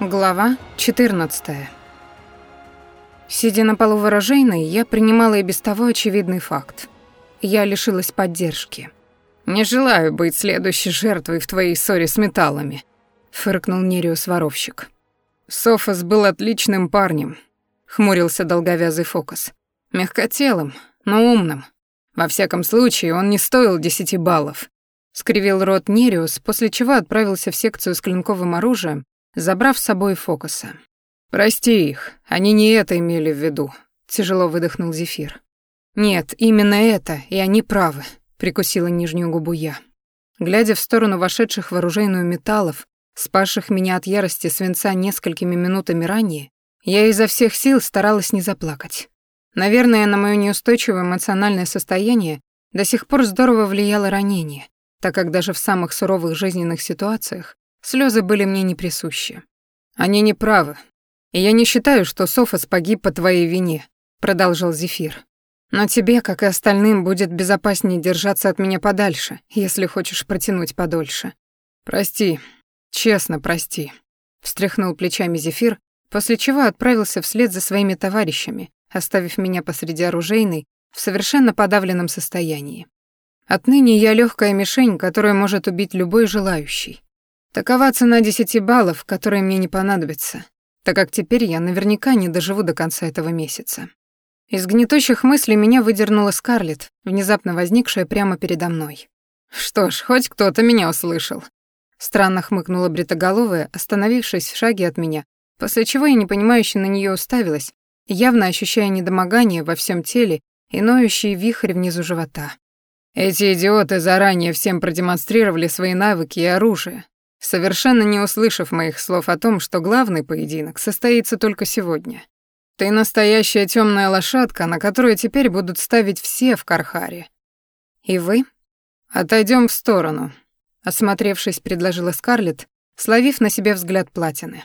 Глава 14. Сидя на полу ворожейной, я принимала и без того очевидный факт. Я лишилась поддержки. «Не желаю быть следующей жертвой в твоей ссоре с металлами», — фыркнул Нериус-воровщик. «Софос был отличным парнем», — хмурился долговязый фокус. «Мягкотелым, но умным. Во всяком случае, он не стоил десяти баллов». Скривил рот Нериус, после чего отправился в секцию с клинковым оружием забрав с собой фокуса. «Прости их, они не это имели в виду», — тяжело выдохнул Зефир. «Нет, именно это, и они правы», — прикусила нижнюю губу я. Глядя в сторону вошедших в оружейную металлов, спасших меня от ярости свинца несколькими минутами ранее, я изо всех сил старалась не заплакать. Наверное, на моё неустойчивое эмоциональное состояние до сих пор здорово влияло ранение, так как даже в самых суровых жизненных ситуациях Слезы были мне не присущи. Они не правы. И я не считаю, что Софос погиб по твоей вине, продолжил Зефир. Но тебе, как и остальным, будет безопаснее держаться от меня подальше, если хочешь протянуть подольше. Прости, честно, прости, встряхнул плечами Зефир, после чего отправился вслед за своими товарищами, оставив меня посреди оружейной в совершенно подавленном состоянии. Отныне я легкая мишень, которая может убить любой желающий. Такова цена десяти баллов, которые мне не понадобятся, так как теперь я наверняка не доживу до конца этого месяца. Из гнетущих мыслей меня выдернула Скарлетт, внезапно возникшая прямо передо мной. «Что ж, хоть кто-то меня услышал». Странно хмыкнула бритоголовая, остановившись в шаге от меня, после чего я непонимающе на нее уставилась, явно ощущая недомогание во всем теле и ноющий вихрь внизу живота. «Эти идиоты заранее всем продемонстрировали свои навыки и оружие, совершенно не услышав моих слов о том, что главный поединок состоится только сегодня. Ты настоящая темная лошадка, на которую теперь будут ставить все в Кархаре. И вы? Отойдем в сторону, осмотревшись, предложила Скарлетт, словив на себе взгляд Платины.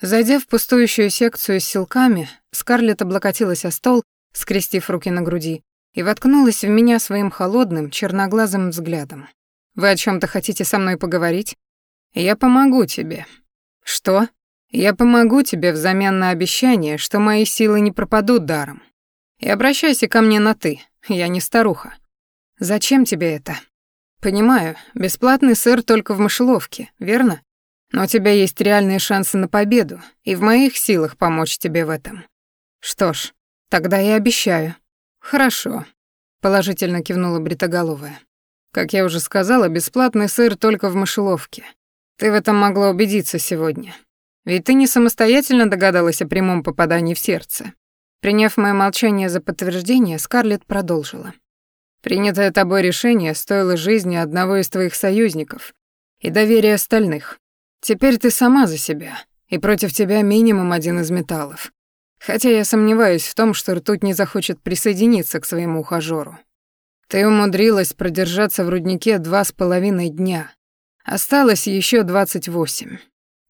Зайдя в пустующую секцию с силками, Скарлетт облокотилась о стол, скрестив руки на груди, и воткнулась в меня своим холодным, черноглазым взглядом. «Вы о чем то хотите со мной поговорить?» Я помогу тебе. Что? Я помогу тебе взамен на обещание, что мои силы не пропадут даром. И обращайся ко мне на «ты», я не старуха. Зачем тебе это? Понимаю, бесплатный сыр только в мышеловке, верно? Но у тебя есть реальные шансы на победу, и в моих силах помочь тебе в этом. Что ж, тогда я обещаю. Хорошо, положительно кивнула бритоголовая. Как я уже сказала, бесплатный сыр только в мышеловке. Ты в этом могла убедиться сегодня. Ведь ты не самостоятельно догадалась о прямом попадании в сердце. Приняв мое молчание за подтверждение, Скарлетт продолжила. Принятое тобой решение стоило жизни одного из твоих союзников и доверия остальных. Теперь ты сама за себя, и против тебя минимум один из металлов. Хотя я сомневаюсь в том, что ртуть не захочет присоединиться к своему ухажёру. Ты умудрилась продержаться в руднике два с половиной дня, Осталось еще двадцать восемь.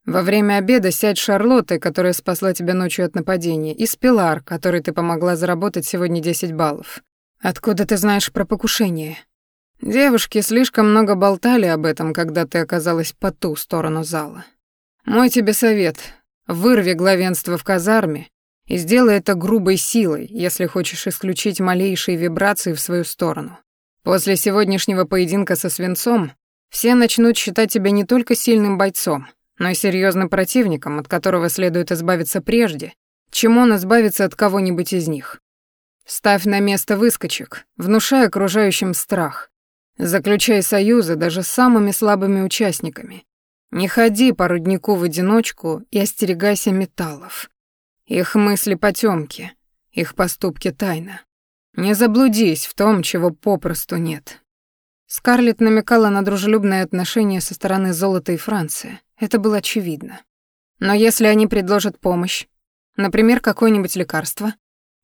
Во время обеда сядь Шарлоттой, которая спасла тебя ночью от нападения, и с Пилар, которой ты помогла заработать сегодня десять баллов. Откуда ты знаешь про покушение? Девушки слишком много болтали об этом, когда ты оказалась по ту сторону зала. Мой тебе совет — вырви главенство в казарме и сделай это грубой силой, если хочешь исключить малейшие вибрации в свою сторону. После сегодняшнего поединка со свинцом все начнут считать тебя не только сильным бойцом, но и серьезным противником, от которого следует избавиться прежде, чем он избавится от кого-нибудь из них. Ставь на место выскочек, внушай окружающим страх. Заключай союзы даже с самыми слабыми участниками. Не ходи по руднику в одиночку и остерегайся металлов. Их мысли потемки, их поступки тайна. Не заблудись в том, чего попросту нет. Скарлетт намекала на дружелюбное отношение со стороны Золота и Франции. Это было очевидно. Но если они предложат помощь, например, какое-нибудь лекарство,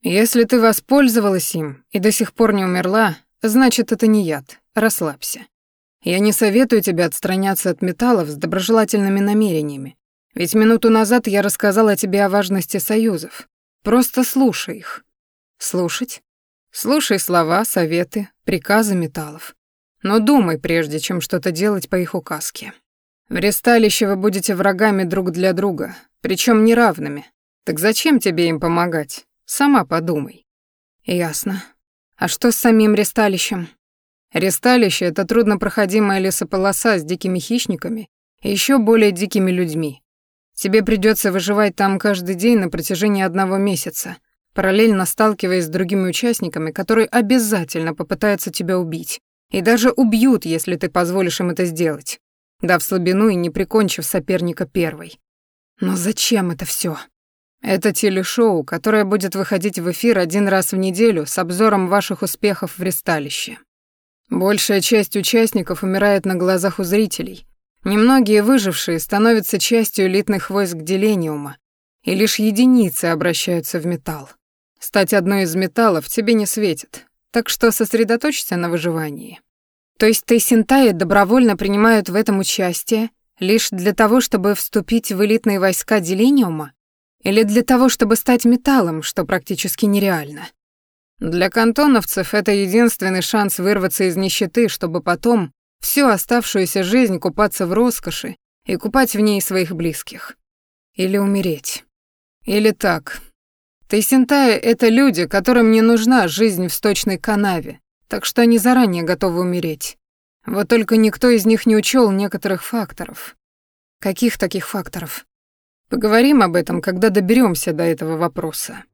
если ты воспользовалась им и до сих пор не умерла, значит, это не яд. Расслабься. Я не советую тебе отстраняться от металлов с доброжелательными намерениями. Ведь минуту назад я рассказала тебе о важности союзов. Просто слушай их. Слушать? Слушай слова, советы, приказы металлов. Но думай, прежде чем что-то делать по их указке. В ресталище вы будете врагами друг для друга, причем неравными. Так зачем тебе им помогать? Сама подумай. Ясно. А что с самим ресталищем? Ресталище — это труднопроходимая лесополоса с дикими хищниками и еще более дикими людьми. Тебе придется выживать там каждый день на протяжении одного месяца, параллельно сталкиваясь с другими участниками, которые обязательно попытаются тебя убить. И даже убьют, если ты позволишь им это сделать, дав слабину и не прикончив соперника первой. Но зачем это все? Это телешоу, которое будет выходить в эфир один раз в неделю с обзором ваших успехов в ресталище. Большая часть участников умирает на глазах у зрителей. Немногие выжившие становятся частью элитных войск Делениума, и лишь единицы обращаются в металл. Стать одной из металлов тебе не светит, так что сосредоточься на выживании. То есть Тейсентаи добровольно принимают в этом участие лишь для того, чтобы вступить в элитные войска Делениума? Или для того, чтобы стать металлом, что практически нереально? Для кантоновцев это единственный шанс вырваться из нищеты, чтобы потом всю оставшуюся жизнь купаться в роскоши и купать в ней своих близких. Или умереть. Или так, Тайсентаи — это люди, которым не нужна жизнь в сточной канаве, так что они заранее готовы умереть. Вот только никто из них не учел некоторых факторов. Каких таких факторов? Поговорим об этом, когда доберемся до этого вопроса.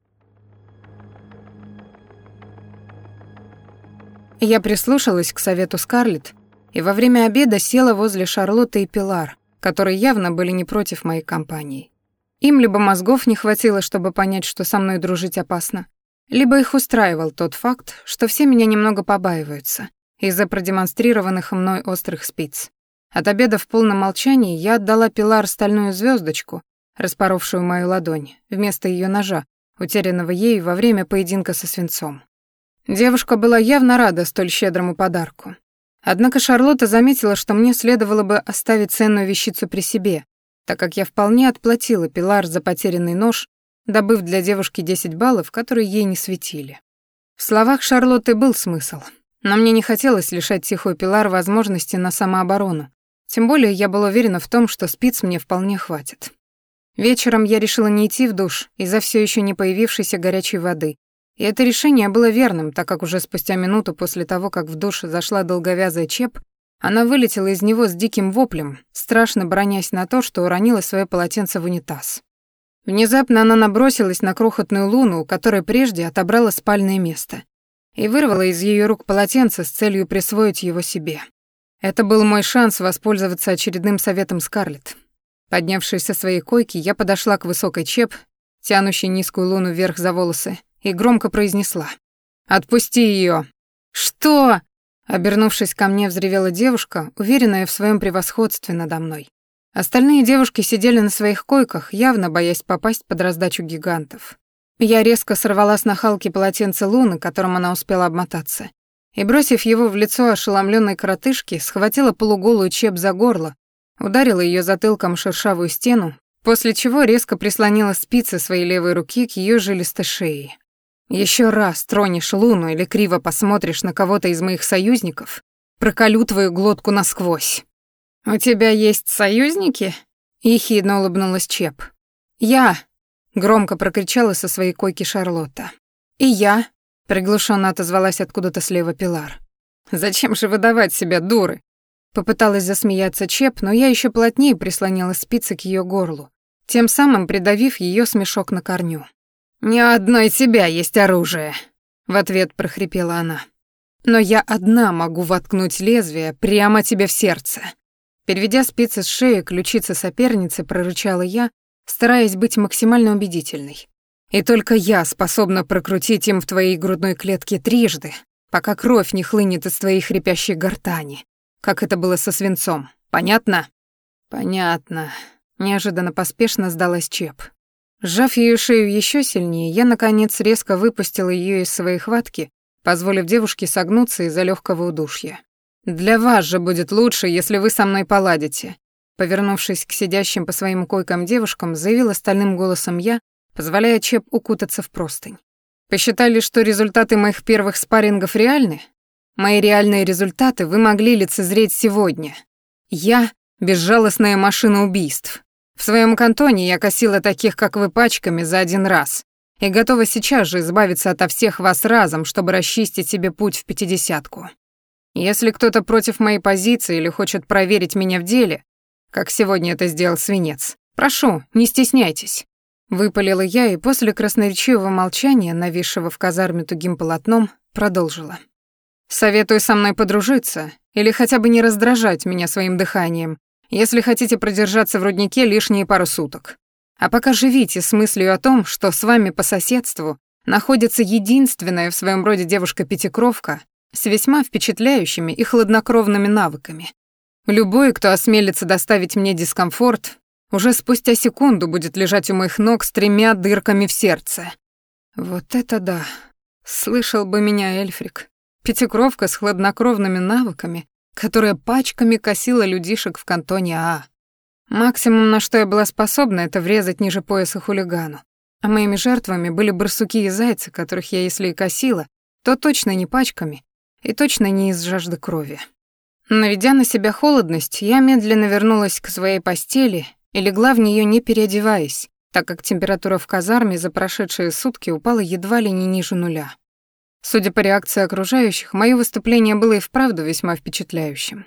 Я прислушалась к совету Скарлетт и во время обеда села возле Шарлотты и Пилар, которые явно были не против моей компании. Им либо мозгов не хватило, чтобы понять, что со мной дружить опасно, либо их устраивал тот факт, что все меня немного побаиваются из-за продемонстрированных мной острых спиц. От обеда в полном молчании я отдала Пилар стальную звездочку, распоровшую мою ладонь, вместо ее ножа, утерянного ею во время поединка со свинцом. Девушка была явно рада столь щедрому подарку. Однако Шарлотта заметила, что мне следовало бы оставить ценную вещицу при себе, так как я вполне отплатила Пилар за потерянный нож, добыв для девушки 10 баллов, которые ей не светили. В словах Шарлотты был смысл, но мне не хотелось лишать тихую Пилар возможности на самооборону, тем более я была уверена в том, что спиц мне вполне хватит. Вечером я решила не идти в душ из-за все еще не появившейся горячей воды, и это решение было верным, так как уже спустя минуту после того, как в душ зашла долговязая Чеп, она вылетела из него с диким воплем, страшно бронясь на то, что уронила свое полотенце в унитаз. Внезапно она набросилась на крохотную луну, у которой прежде отобрала спальное место, и вырвала из ее рук полотенце с целью присвоить его себе. Это был мой шанс воспользоваться очередным советом Скарлетт. Поднявшись со своей койки, я подошла к высокой чеп, тянущей низкую луну вверх за волосы, и громко произнесла. «Отпусти ее. «Что?» Обернувшись ко мне, взревела девушка, уверенная в своем превосходстве надо мной. Остальные девушки сидели на своих койках, явно боясь попасть под раздачу гигантов. Я резко сорвала с нахалки полотенце Луны, которым она успела обмотаться, и, бросив его в лицо ошеломленной коротышки, схватила полуголую чеп за горло, ударила ее затылком шершавую стену, после чего резко прислонила спицы своей левой руки к ее жилистой шее. Еще раз тронешь луну или криво посмотришь на кого-то из моих союзников, проколю твою глотку насквозь. У тебя есть союзники? Ехидно улыбнулась Чеп. Я, громко прокричала со своей койки Шарлотта. И я, приглушенно отозвалась откуда-то слева Пилар. Зачем же выдавать себя, дуры? Попыталась засмеяться Чеп, но я еще плотнее прислонила спицы к ее горлу, тем самым придавив ее смешок на корню. «Не одной тебя есть оружие», — в ответ прохрипела она. «Но я одна могу воткнуть лезвие прямо тебе в сердце». Переведя спицы с шеи ключицы соперницы, прорычала я, стараясь быть максимально убедительной. «И только я способна прокрутить им в твоей грудной клетке трижды, пока кровь не хлынет из твоей хрипящей гортани, как это было со свинцом. Понятно?» «Понятно», — неожиданно поспешно сдалась Чеп. Сжав ее шею еще сильнее, я, наконец, резко выпустила ее из своей хватки, позволив девушке согнуться из-за легкого удушья. «Для вас же будет лучше, если вы со мной поладите», повернувшись к сидящим по своим койкам девушкам, заявила стальным голосом я, позволяя Чеп укутаться в простынь. «Посчитали, что результаты моих первых спаррингов реальны? Мои реальные результаты вы могли лицезреть сегодня. Я Безжалостная машина убийств. В своем кантоне я косила таких, как вы, пачками за один раз. И готова сейчас же избавиться ото всех вас разом, чтобы расчистить себе путь в пятидесятку. Если кто-то против моей позиции или хочет проверить меня в деле, как сегодня это сделал свинец, прошу, не стесняйтесь. Выпалила я и после красноречивого молчания, нависшего в казарме тугим полотном, продолжила. «Советую со мной подружиться или хотя бы не раздражать меня своим дыханием, если хотите продержаться в руднике лишние пару суток. А пока живите с мыслью о том, что с вами по соседству находится единственная в своем роде девушка-пятикровка с весьма впечатляющими и хладнокровными навыками. Любой, кто осмелится доставить мне дискомфорт, уже спустя секунду будет лежать у моих ног с тремя дырками в сердце. Вот это да. Слышал бы меня Эльфрик. Пятикровка с хладнокровными навыками, которая пачками косила людишек в кантоне А. Максимум, на что я была способна, это врезать ниже пояса хулигану. А моими жертвами были барсуки и зайцы, которых я, если и косила, то точно не пачками и точно не из жажды крови. Наведя на себя холодность, я медленно вернулась к своей постели и легла в нее не переодеваясь, так как температура в казарме за прошедшие сутки упала едва ли не ниже нуля. Судя по реакции окружающих, моё выступление было и вправду весьма впечатляющим.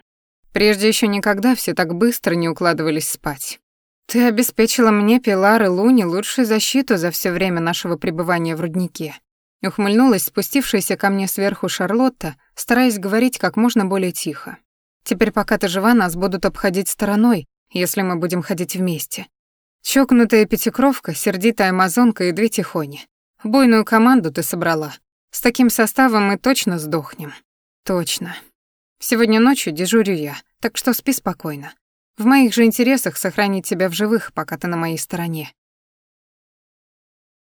Прежде еще никогда все так быстро не укладывались спать. Ты обеспечила мне, Пилар и Луни, лучшую защиту за все время нашего пребывания в руднике. Ухмыльнулась спустившаяся ко мне сверху Шарлотта, стараясь говорить как можно более тихо. Теперь, пока ты жива, нас будут обходить стороной, если мы будем ходить вместе. Чокнутая пятикровка, сердитая амазонка и две тихони. Буйную команду ты собрала. С таким составом мы точно сдохнем. Точно. Сегодня ночью дежурю я, так что спи спокойно. В моих же интересах сохранить тебя в живых, пока ты на моей стороне.